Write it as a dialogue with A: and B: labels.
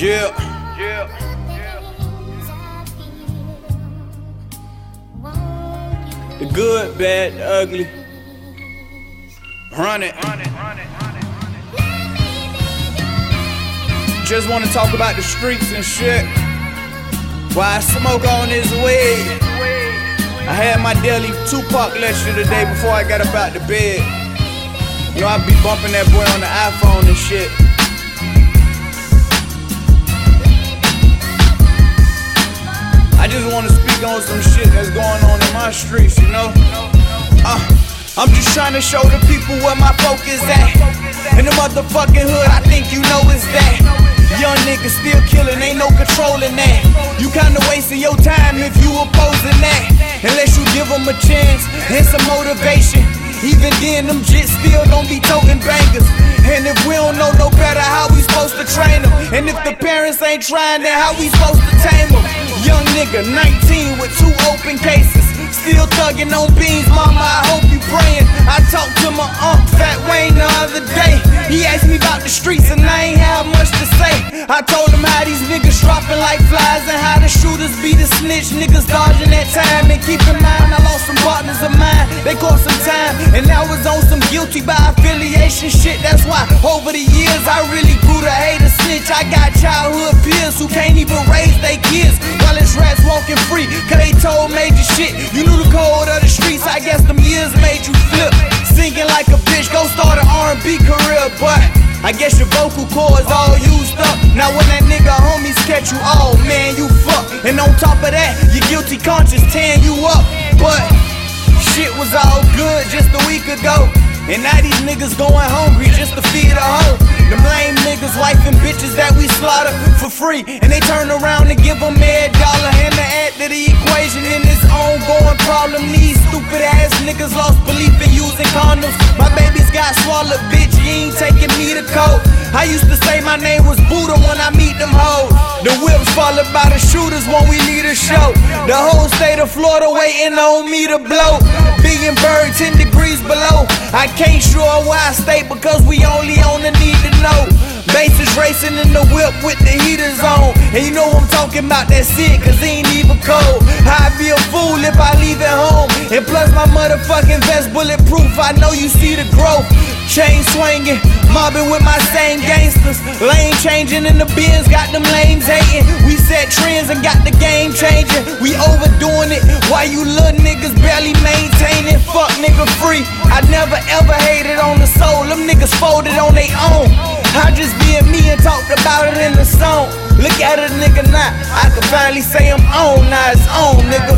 A: Yeah. The good, bad, the ugly. Run it. Just wanna talk about the streets and shit. Why I smoke on this weed. I had my daily Tupac lecture today before I got up out the bed. You know, I be bumping that boy on the iPhone and shit. Wanna speak on some shit that's going on in my streets, you know? Uh, I'm just trying to show the people where my focus at. In the motherfucking hood, I think you know it's that. Young niggas still killing, ain't no controlling that. You kinda wasting your time if you opposing that. Unless you give them a chance and some motivation. Even then, them jits still don't be toting bangers. And if we don't know no better, how we supposed to train them? And if the parents ain't trying, then how we supposed to tame them? Young nigga, 19 with two open cases. Still thugging on beans, mama, I hope you praying. I talked to my uncle, Fat Wayne, the other day. He asked me about the streets, and I ain't have much to say. I told him how these niggas dropping like flies, and how the shooters be the snitch. Niggas dodging that time, and keep in mind, I lost some partners of mine. They caught some time, and I was on some guilty by affiliation shit. That's why over the years I really grew to hate a snitch. I got childhood peers who can't even raise their kids. Shit. You knew the code of the streets, I guess them years made you flip. Singing like a bitch, go start an R&B career, but I guess your vocal cords all used up. Now when that nigga homies catch you, oh man, you fuck. And on top of that, your guilty conscience tearing you up. But shit was all good just a week ago. And now these niggas going hungry just to feed a hoe. Them lame niggas, wife and bitches that we slaughter for free. And they turn around and give them problem. These stupid ass niggas lost belief in using condoms. My babies got swallowed, bitch, you ain't taking me to court. I used to say my name was Buddha when I meet them hoes. The whips followed by the shooters when we need a show. The whole state of Florida waiting on me to blow. Being buried 10 degrees below. I can't sure why I stay because we only on the need to know. Racing in the whip with the heaters on. And you know I'm talking about that shit, cause it ain't even cold. I'd be a fool if I leave at home. And plus my motherfucking vest bulletproof, I know you see the growth. Chain swinging, mobbing with my same gangsters. Lane changing in the Benz, got them lanes hating. We set trends and got the game changing. We overdoing it. Why you little niggas barely maintaining? Fuck nigga free. I never ever hated on the soul. Them niggas folded on their own. I just and it in the song. Look at a nigga now. I can finally say I'm on, now it's on, nigga.